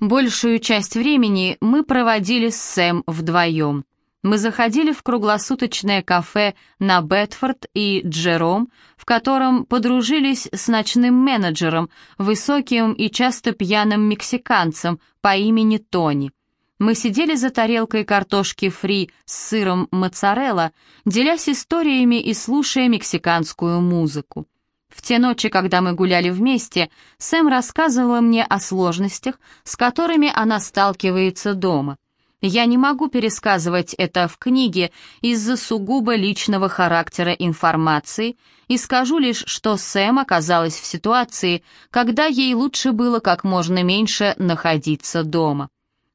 Большую часть времени мы проводили с Сэм вдвоем. Мы заходили в круглосуточное кафе на Бетфорд и Джером, в котором подружились с ночным менеджером, высоким и часто пьяным мексиканцем по имени Тони. Мы сидели за тарелкой картошки фри с сыром моцарелла, делясь историями и слушая мексиканскую музыку. В те ночи, когда мы гуляли вместе, Сэм рассказывала мне о сложностях, с которыми она сталкивается дома. Я не могу пересказывать это в книге из-за сугубо личного характера информации и скажу лишь, что Сэм оказалась в ситуации, когда ей лучше было как можно меньше находиться дома.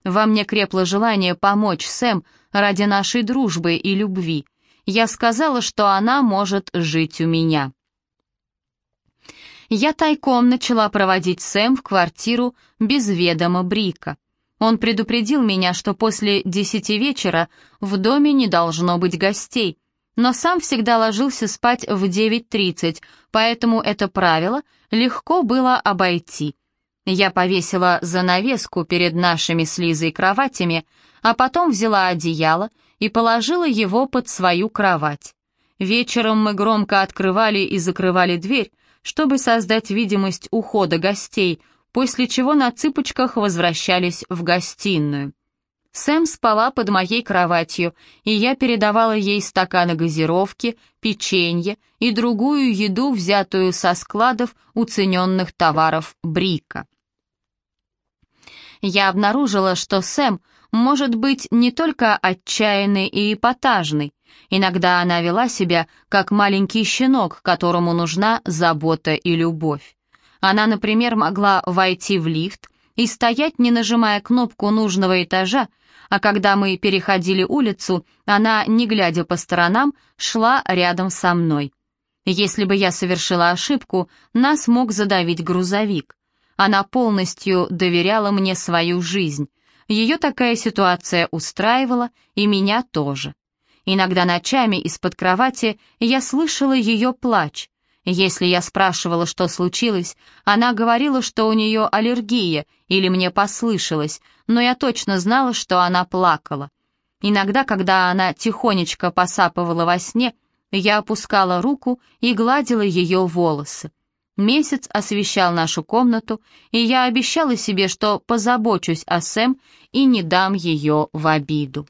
Во мне крепло желание помочь Сэм ради нашей дружбы и любви. Я сказала, что она может жить у меня я тайком начала проводить Сэм в квартиру без ведома Брика. Он предупредил меня, что после десяти вечера в доме не должно быть гостей, но сам всегда ложился спать в 9.30, поэтому это правило легко было обойти. Я повесила занавеску перед нашими с Лизой кроватями, а потом взяла одеяло и положила его под свою кровать. Вечером мы громко открывали и закрывали дверь, чтобы создать видимость ухода гостей, после чего на цыпочках возвращались в гостиную. Сэм спала под моей кроватью, и я передавала ей стаканы газировки, печенье и другую еду, взятую со складов уцененных товаров Брика. Я обнаружила, что Сэм может быть не только отчаянной и эпатажной, Иногда она вела себя как маленький щенок, которому нужна забота и любовь. Она, например, могла войти в лифт и стоять, не нажимая кнопку нужного этажа, а когда мы переходили улицу, она, не глядя по сторонам, шла рядом со мной. Если бы я совершила ошибку, нас мог задавить грузовик. Она полностью доверяла мне свою жизнь. Ее такая ситуация устраивала, и меня тоже. Иногда ночами из-под кровати я слышала ее плач. Если я спрашивала, что случилось, она говорила, что у нее аллергия или мне послышалось, но я точно знала, что она плакала. Иногда, когда она тихонечко посапывала во сне, я опускала руку и гладила ее волосы. Месяц освещал нашу комнату, и я обещала себе, что позабочусь о Сэм и не дам ее в обиду.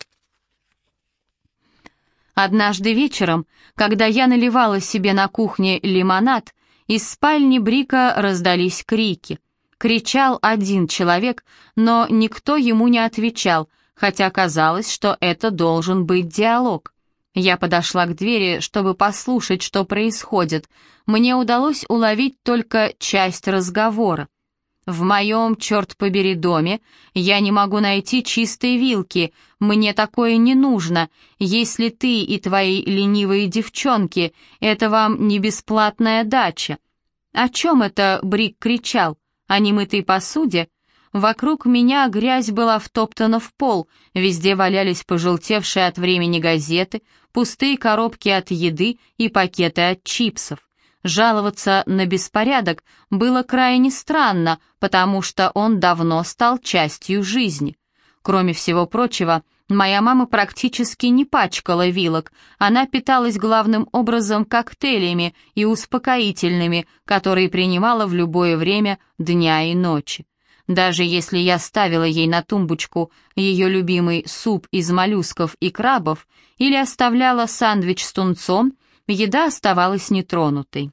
Однажды вечером, когда я наливала себе на кухне лимонад, из спальни Брика раздались крики. Кричал один человек, но никто ему не отвечал, хотя казалось, что это должен быть диалог. Я подошла к двери, чтобы послушать, что происходит. Мне удалось уловить только часть разговора. В моем, черт побери, доме я не могу найти чистой вилки, мне такое не нужно. Если ты и твои ленивые девчонки, это вам не бесплатная дача. О чем это Брик кричал? О немытой посуде? Вокруг меня грязь была втоптана в пол, везде валялись пожелтевшие от времени газеты, пустые коробки от еды и пакеты от чипсов. Жаловаться на беспорядок было крайне странно, потому что он давно стал частью жизни. Кроме всего прочего, моя мама практически не пачкала вилок, она питалась главным образом коктейлями и успокоительными, которые принимала в любое время дня и ночи. Даже если я ставила ей на тумбочку ее любимый суп из моллюсков и крабов или оставляла сандвич с тунцом, еда оставалась нетронутой.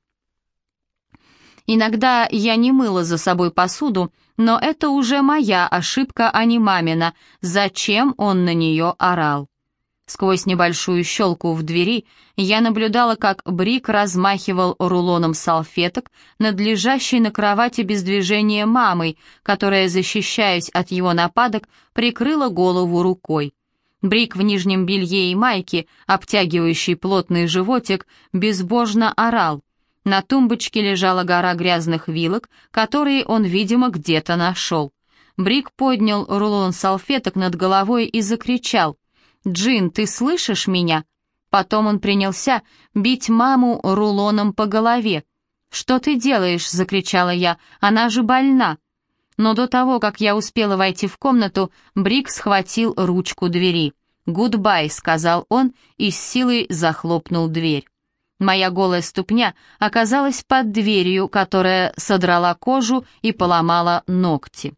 Иногда я не мыла за собой посуду, но это уже моя ошибка, а не мамина. Зачем он на нее орал? Сквозь небольшую щелку в двери я наблюдала, как Брик размахивал рулоном салфеток над лежащей на кровати без движения мамой, которая, защищаясь от его нападок, прикрыла голову рукой. Брик в нижнем белье и майке, обтягивающий плотный животик, безбожно орал. На тумбочке лежала гора грязных вилок, которые он, видимо, где-то нашел. Брик поднял рулон салфеток над головой и закричал. «Джин, ты слышишь меня?» Потом он принялся бить маму рулоном по голове. «Что ты делаешь?» — закричала я. «Она же больна!» Но до того, как я успела войти в комнату, Брик схватил ручку двери. «Гудбай», — сказал он и с силой захлопнул дверь. Моя голая ступня оказалась под дверью, которая содрала кожу и поломала ногти.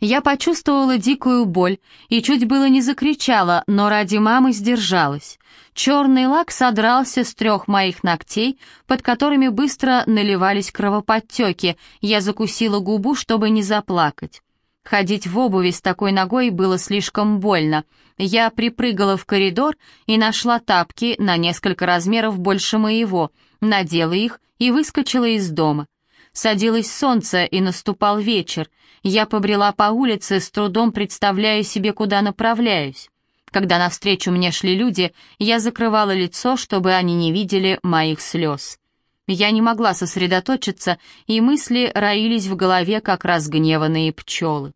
Я почувствовала дикую боль и чуть было не закричала, но ради мамы сдержалась. Черный лак содрался с трех моих ногтей, под которыми быстро наливались кровоподтеки. Я закусила губу, чтобы не заплакать. Ходить в обуви с такой ногой было слишком больно. Я припрыгала в коридор и нашла тапки на несколько размеров больше моего, надела их и выскочила из дома. Садилось солнце и наступал вечер. Я побрела по улице, с трудом представляя себе, куда направляюсь. Когда навстречу мне шли люди, я закрывала лицо, чтобы они не видели моих слез. Я не могла сосредоточиться, и мысли роились в голове, как разгневанные пчелы.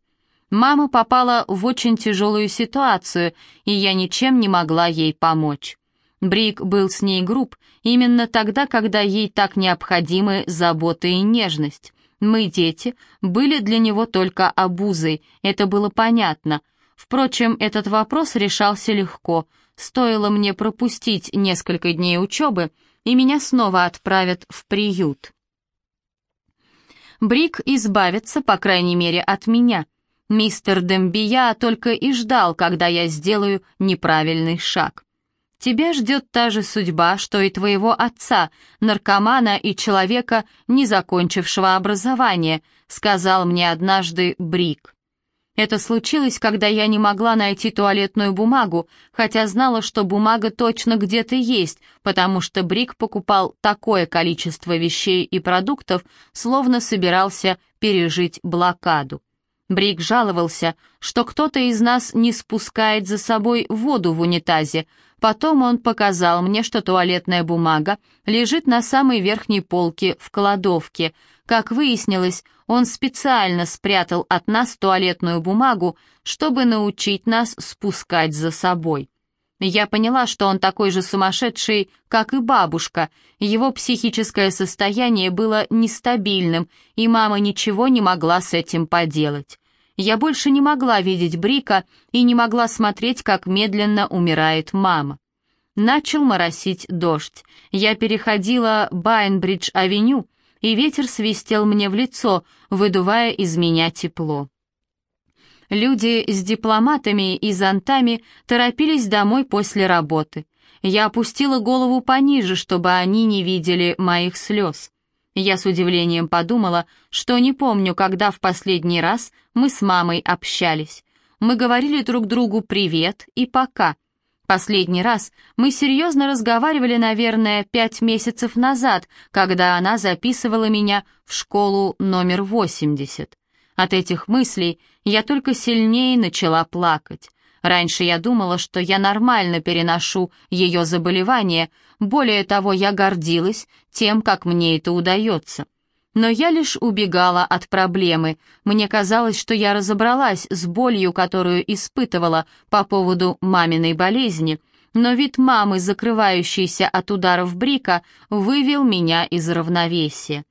Мама попала в очень тяжелую ситуацию, и я ничем не могла ей помочь. Брик был с ней груб именно тогда, когда ей так необходимы забота и нежность. Мы, дети, были для него только обузой, это было понятно — Впрочем, этот вопрос решался легко. Стоило мне пропустить несколько дней учебы, и меня снова отправят в приют. Брик избавится, по крайней мере, от меня. Мистер Дембия только и ждал, когда я сделаю неправильный шаг. Тебя ждет та же судьба, что и твоего отца, наркомана и человека, не закончившего образование, сказал мне однажды Брик. Это случилось, когда я не могла найти туалетную бумагу, хотя знала, что бумага точно где-то есть, потому что Брик покупал такое количество вещей и продуктов, словно собирался пережить блокаду. Брик жаловался, что кто-то из нас не спускает за собой воду в унитазе. Потом он показал мне, что туалетная бумага лежит на самой верхней полке в кладовке — как выяснилось, он специально спрятал от нас туалетную бумагу, чтобы научить нас спускать за собой. Я поняла, что он такой же сумасшедший, как и бабушка. Его психическое состояние было нестабильным, и мама ничего не могла с этим поделать. Я больше не могла видеть Брика и не могла смотреть, как медленно умирает мама. Начал моросить дождь. Я переходила Байнбридж-авеню, и ветер свистел мне в лицо, выдувая из меня тепло. Люди с дипломатами и зонтами торопились домой после работы. Я опустила голову пониже, чтобы они не видели моих слез. Я с удивлением подумала, что не помню, когда в последний раз мы с мамой общались. Мы говорили друг другу «привет» и «пока», Последний раз мы серьезно разговаривали, наверное, пять месяцев назад, когда она записывала меня в школу номер 80. От этих мыслей я только сильнее начала плакать. Раньше я думала, что я нормально переношу ее заболевание, более того, я гордилась тем, как мне это удается. Но я лишь убегала от проблемы. Мне казалось, что я разобралась с болью, которую испытывала по поводу маминой болезни, но вид мамы, закрывающейся от ударов Брика, вывел меня из равновесия.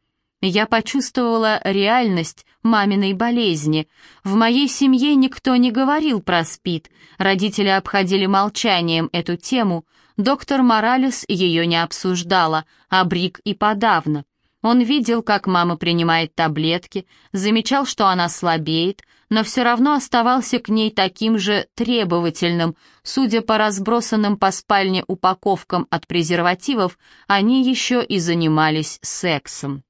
Я почувствовала реальность маминой болезни. В моей семье никто не говорил про СПИД, родители обходили молчанием эту тему, доктор Моралес ее не обсуждала, а Брик и подавно. Он видел, как мама принимает таблетки, замечал, что она слабеет, но все равно оставался к ней таким же требовательным. Судя по разбросанным по спальне упаковкам от презервативов, они еще и занимались сексом.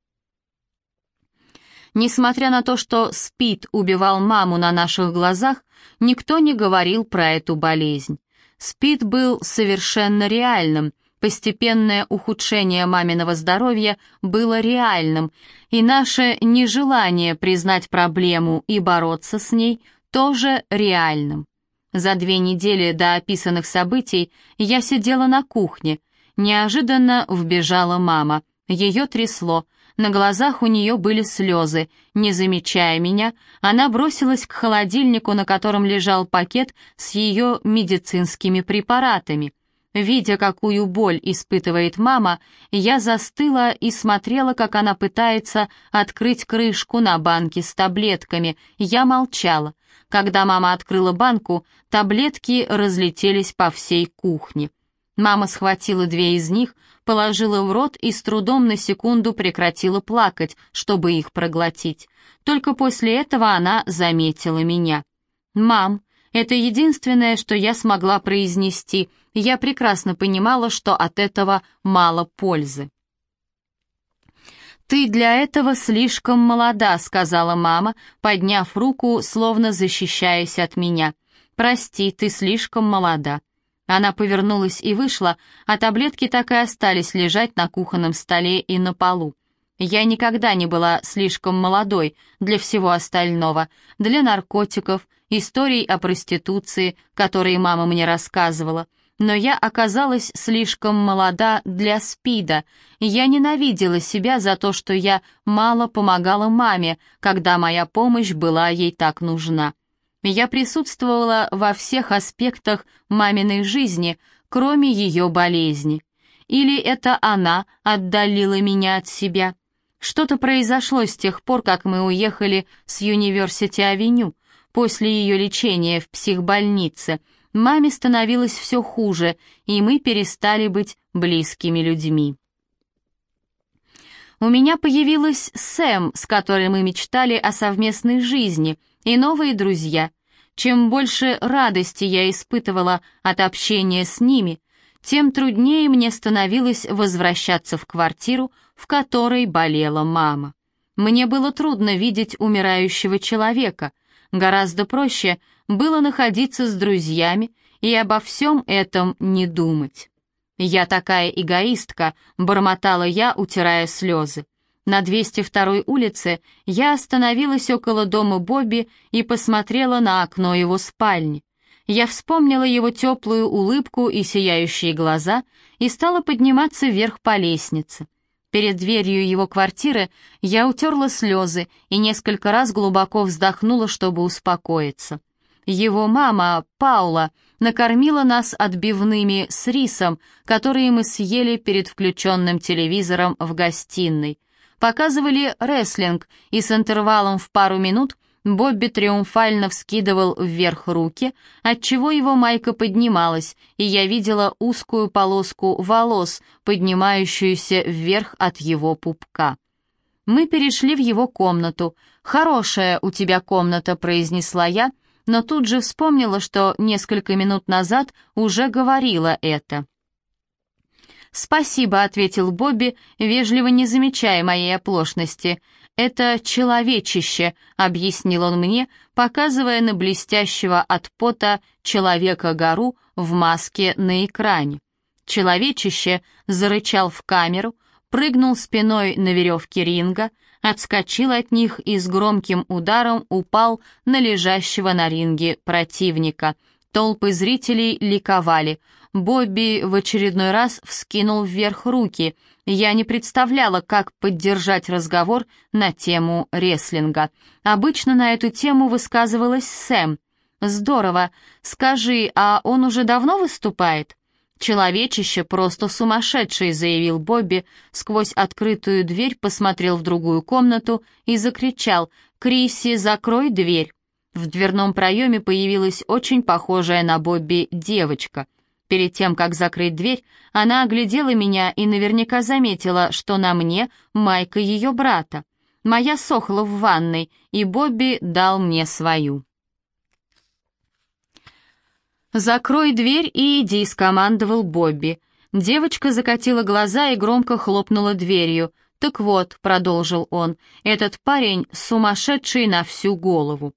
Несмотря на то, что СПИД убивал маму на наших глазах, никто не говорил про эту болезнь. СПИД был совершенно реальным — Постепенное ухудшение маминого здоровья было реальным, и наше нежелание признать проблему и бороться с ней тоже реальным. За две недели до описанных событий я сидела на кухне. Неожиданно вбежала мама. Ее трясло. На глазах у нее были слезы. Не замечая меня, она бросилась к холодильнику, на котором лежал пакет с ее медицинскими препаратами. Видя, какую боль испытывает мама, я застыла и смотрела, как она пытается открыть крышку на банке с таблетками. Я молчала. Когда мама открыла банку, таблетки разлетелись по всей кухне. Мама схватила две из них, положила в рот и с трудом на секунду прекратила плакать, чтобы их проглотить. Только после этого она заметила меня. «Мам, это единственное, что я смогла произнести. Я прекрасно понимала, что от этого мало пользы. «Ты для этого слишком молода», — сказала мама, подняв руку, словно защищаясь от меня. «Прости, ты слишком молода». Она повернулась и вышла, а таблетки так и остались лежать на кухонном столе и на полу. Я никогда не была слишком молодой для всего остального, для наркотиков, историй о проституции, которые мама мне рассказывала. Но я оказалась слишком молода для СПИДа. Я ненавидела себя за то, что я мало помогала маме, когда моя помощь была ей так нужна. Я присутствовала во всех аспектах маминой жизни, кроме ее болезни. Или это она отдалила меня от себя? Что-то произошло с тех пор, как мы уехали с Юниверсити-авеню. После ее лечения в психбольнице маме становилось все хуже, и мы перестали быть близкими людьми. У меня появилась Сэм, с которой мы мечтали о совместной жизни, и новые друзья. Чем больше радости я испытывала от общения с ними, тем труднее мне становилось возвращаться в квартиру, в которой болела мама. Мне было трудно видеть умирающего человека — Гораздо проще было находиться с друзьями и обо всем этом не думать. «Я такая эгоистка», — бормотала я, утирая слезы. На 202-й улице я остановилась около дома Бобби и посмотрела на окно его спальни. Я вспомнила его теплую улыбку и сияющие глаза и стала подниматься вверх по лестнице. Перед дверью его квартиры я утерла слезы и несколько раз глубоко вздохнула, чтобы успокоиться. Его мама, Паула, накормила нас отбивными с рисом, которые мы съели перед включенным телевизором в гостиной. Показывали рестлинг, и с интервалом в пару минут Бобби триумфально вскидывал вверх руки, отчего его майка поднималась, и я видела узкую полоску волос, поднимающуюся вверх от его пупка. Мы перешли в его комнату. «Хорошая у тебя комната», — произнесла я, но тут же вспомнила, что несколько минут назад уже говорила это. «Спасибо», — ответил Бобби, вежливо не замечая моей оплошности. «Это человечище», — объяснил он мне, показывая на блестящего от пота человека-гору в маске на экране. Человечище зарычал в камеру, прыгнул спиной на веревке ринга, отскочил от них и с громким ударом упал на лежащего на ринге противника. Толпы зрителей ликовали. Бобби в очередной раз вскинул вверх руки — я не представляла, как поддержать разговор на тему рестлинга. Обычно на эту тему высказывалась Сэм. «Здорово. Скажи, а он уже давно выступает?» «Человечище просто сумасшедший», — заявил Бобби, сквозь открытую дверь посмотрел в другую комнату и закричал «Криси, закрой дверь». В дверном проеме появилась очень похожая на Бобби девочка. Перед тем, как закрыть дверь, она оглядела меня и наверняка заметила, что на мне майка ее брата. Моя сохла в ванной, и Бобби дал мне свою. «Закрой дверь и иди», — скомандовал Бобби. Девочка закатила глаза и громко хлопнула дверью. «Так вот», — продолжил он, — «этот парень сумасшедший на всю голову».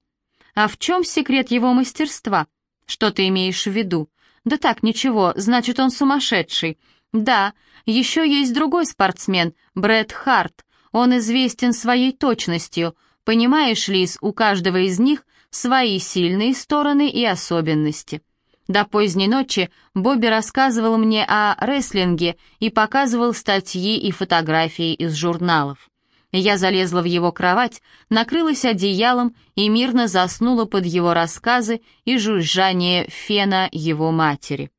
«А в чем секрет его мастерства? Что ты имеешь в виду?» «Да так, ничего, значит, он сумасшедший». «Да, еще есть другой спортсмен, Брэд Харт. Он известен своей точностью. Понимаешь, Лиз, у каждого из них свои сильные стороны и особенности». До поздней ночи Бобби рассказывал мне о рестлинге и показывал статьи и фотографии из журналов. Я залезла в его кровать, накрылась одеялом и мирно заснула под его рассказы и жужжание фена его матери.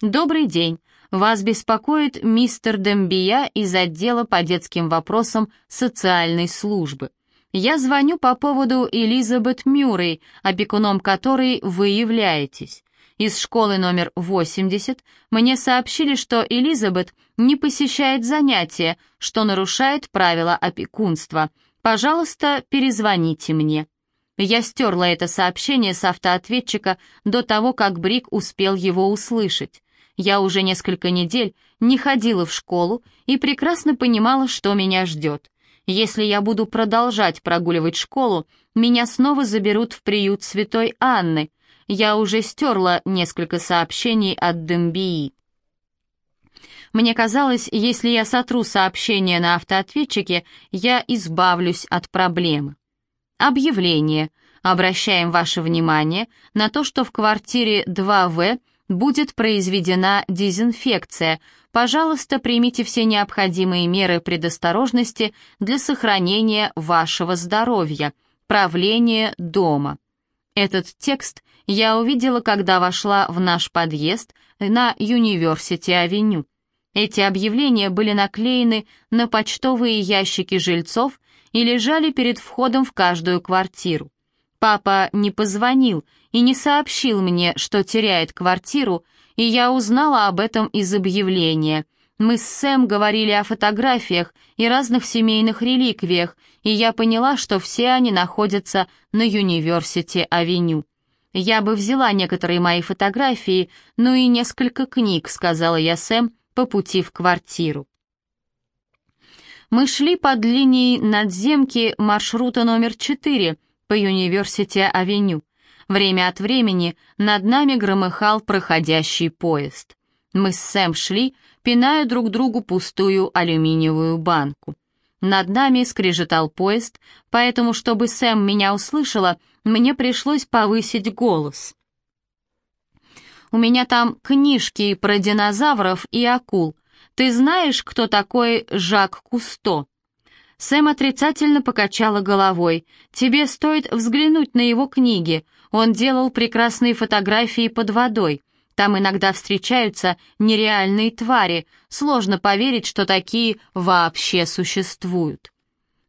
«Добрый день. Вас беспокоит мистер Дембия из отдела по детским вопросам социальной службы. Я звоню по поводу Элизабет Мюррей, опекуном которой вы являетесь. Из школы номер 80 мне сообщили, что Элизабет не посещает занятия, что нарушает правила опекунства. Пожалуйста, перезвоните мне. Я стерла это сообщение с автоответчика до того, как Брик успел его услышать. Я уже несколько недель не ходила в школу и прекрасно понимала, что меня ждет. Если я буду продолжать прогуливать школу, меня снова заберут в приют Святой Анны. Я уже стерла несколько сообщений от Дембии. Мне казалось, если я сотру сообщение на автоответчике, я избавлюсь от проблемы. Объявление. Обращаем ваше внимание на то, что в квартире 2В будет произведена дезинфекция. Пожалуйста, примите все необходимые меры предосторожности для сохранения вашего здоровья. Правление дома. Этот текст я увидела, когда вошла в наш подъезд на Юниверсити-авеню. Эти объявления были наклеены на почтовые ящики жильцов и лежали перед входом в каждую квартиру. Папа не позвонил и не сообщил мне, что теряет квартиру, и я узнала об этом из объявления. Мы с Сэм говорили о фотографиях и разных семейных реликвиях, и я поняла, что все они находятся на Юниверсити-авеню. «Я бы взяла некоторые мои фотографии, ну и несколько книг», — сказала я Сэм по пути в квартиру. Мы шли под линией надземки маршрута номер 4 по Юниверсити-авеню. Время от времени над нами громыхал проходящий поезд. Мы с Сэм шли, пиная друг другу пустую алюминиевую банку. Над нами скрежетал поезд, поэтому, чтобы Сэм меня услышала, мне пришлось повысить голос. «У меня там книжки про динозавров и акул. «Ты знаешь, кто такой Жак Кусто?» Сэм отрицательно покачала головой. «Тебе стоит взглянуть на его книги. Он делал прекрасные фотографии под водой. Там иногда встречаются нереальные твари. Сложно поверить, что такие вообще существуют».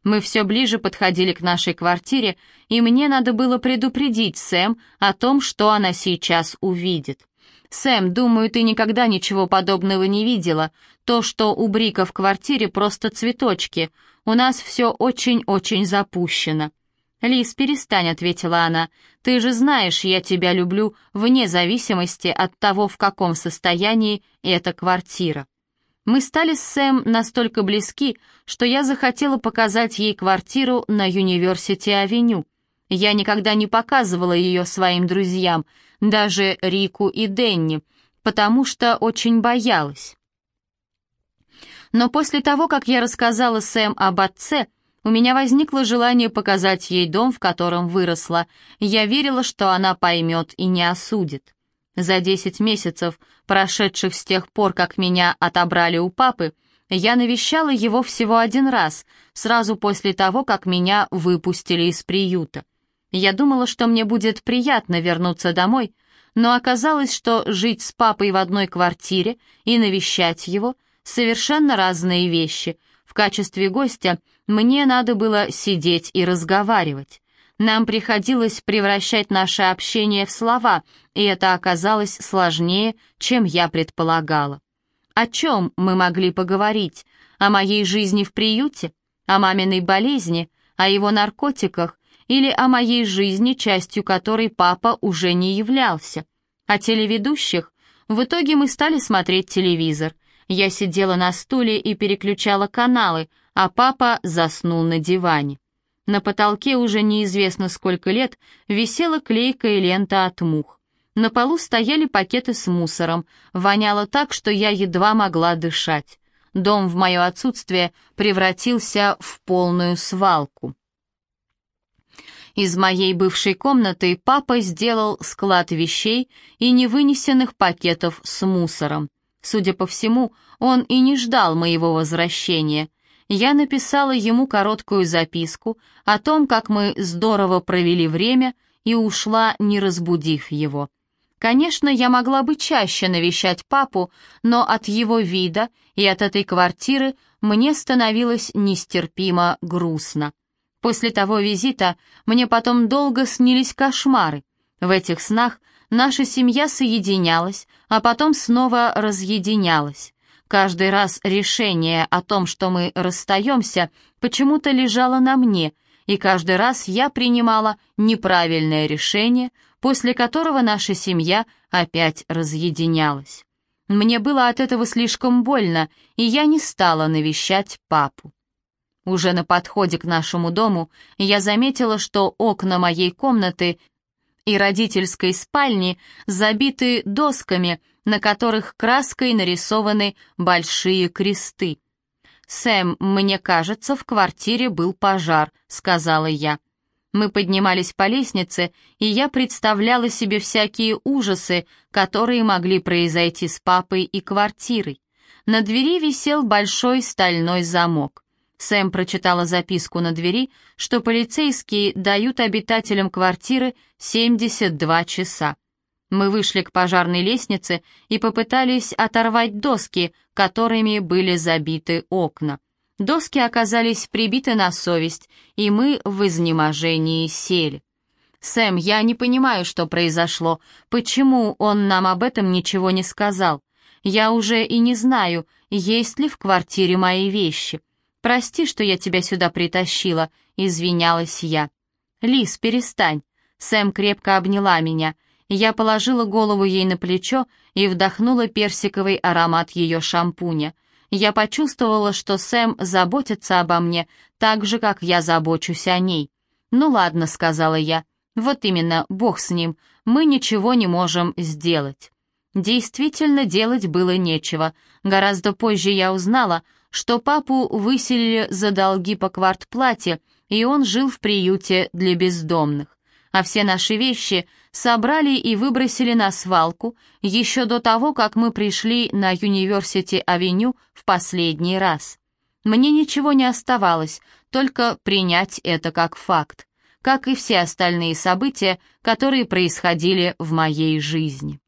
Мы все ближе подходили к нашей квартире, и мне надо было предупредить Сэм о том, что она сейчас увидит. «Сэм, думаю, ты никогда ничего подобного не видела. То, что у Брика в квартире, просто цветочки. У нас все очень-очень запущено». «Лис, перестань», — ответила она. «Ты же знаешь, я тебя люблю вне зависимости от того, в каком состоянии эта квартира». Мы стали с Сэм настолько близки, что я захотела показать ей квартиру на Юниверсити-авеню. Я никогда не показывала ее своим друзьям, даже Рику и Денни, потому что очень боялась. Но после того, как я рассказала Сэм об отце, у меня возникло желание показать ей дом, в котором выросла. Я верила, что она поймет и не осудит. За десять месяцев, прошедших с тех пор, как меня отобрали у папы, я навещала его всего один раз, сразу после того, как меня выпустили из приюта. Я думала, что мне будет приятно вернуться домой, но оказалось, что жить с папой в одной квартире и навещать его — совершенно разные вещи. В качестве гостя мне надо было сидеть и разговаривать. Нам приходилось превращать наше общение в слова, и это оказалось сложнее, чем я предполагала. О чем мы могли поговорить? О моей жизни в приюте? О маминой болезни? О его наркотиках? Или о моей жизни, частью которой папа уже не являлся. О телеведущих? В итоге мы стали смотреть телевизор. Я сидела на стуле и переключала каналы, а папа заснул на диване. На потолке уже неизвестно сколько лет висела клейкая лента от мух. На полу стояли пакеты с мусором, воняло так, что я едва могла дышать. Дом в мое отсутствие превратился в полную свалку. Из моей бывшей комнаты папа сделал склад вещей и невынесенных пакетов с мусором. Судя по всему, он и не ждал моего возвращения. Я написала ему короткую записку о том, как мы здорово провели время, и ушла, не разбудив его. Конечно, я могла бы чаще навещать папу, но от его вида и от этой квартиры мне становилось нестерпимо грустно. После того визита мне потом долго снились кошмары. В этих снах наша семья соединялась, а потом снова разъединялась. Каждый раз решение о том, что мы расстаемся, почему-то лежало на мне, и каждый раз я принимала неправильное решение, после которого наша семья опять разъединялась. Мне было от этого слишком больно, и я не стала навещать папу. Уже на подходе к нашему дому я заметила, что окна моей комнаты и родительской спальни забиты досками, на которых краской нарисованы большие кресты. «Сэм, мне кажется, в квартире был пожар», — сказала я. Мы поднимались по лестнице, и я представляла себе всякие ужасы, которые могли произойти с папой и квартирой. На двери висел большой стальной замок. Сэм прочитала записку на двери, что полицейские дают обитателям квартиры 72 часа. Мы вышли к пожарной лестнице и попытались оторвать доски, которыми были забиты окна. Доски оказались прибиты на совесть, и мы в изнеможении сели. «Сэм, я не понимаю, что произошло. Почему он нам об этом ничего не сказал? Я уже и не знаю, есть ли в квартире мои вещи. Прости, что я тебя сюда притащила», — извинялась я. «Лис, перестань». Сэм крепко обняла меня. Я положила голову ей на плечо и вдохнула персиковый аромат ее шампуня — я почувствовала, что Сэм заботится обо мне так же, как я забочусь о ней. «Ну ладно», — сказала я, — «вот именно, бог с ним, мы ничего не можем сделать». Действительно, делать было нечего. Гораздо позже я узнала, что папу выселили за долги по квартплате, и он жил в приюте для бездомных а все наши вещи собрали и выбросили на свалку еще до того, как мы пришли на Юниверсити-авеню в последний раз. Мне ничего не оставалось, только принять это как факт, как и все остальные события, которые происходили в моей жизни.